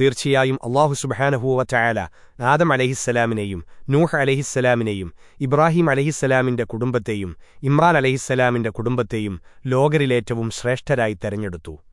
തീർച്ചയായും അള്ളാഹു സുബഹാനഹൂവ ആദം അലഹിസ്സലാമിനെയും നൂഹ് അലഹിസ്സലാമിനെയും ഇബ്രാഹിം അലഹിസ്സലാമിന്റെ കുടുംബത്തെയും ഇമ്രാൻ അലഹിസ്സലാമിന്റെ കുടുംബത്തെയും ലോകരിലേറ്റവും ശ്രേഷ്ഠരായി തെരഞ്ഞെടുത്തു.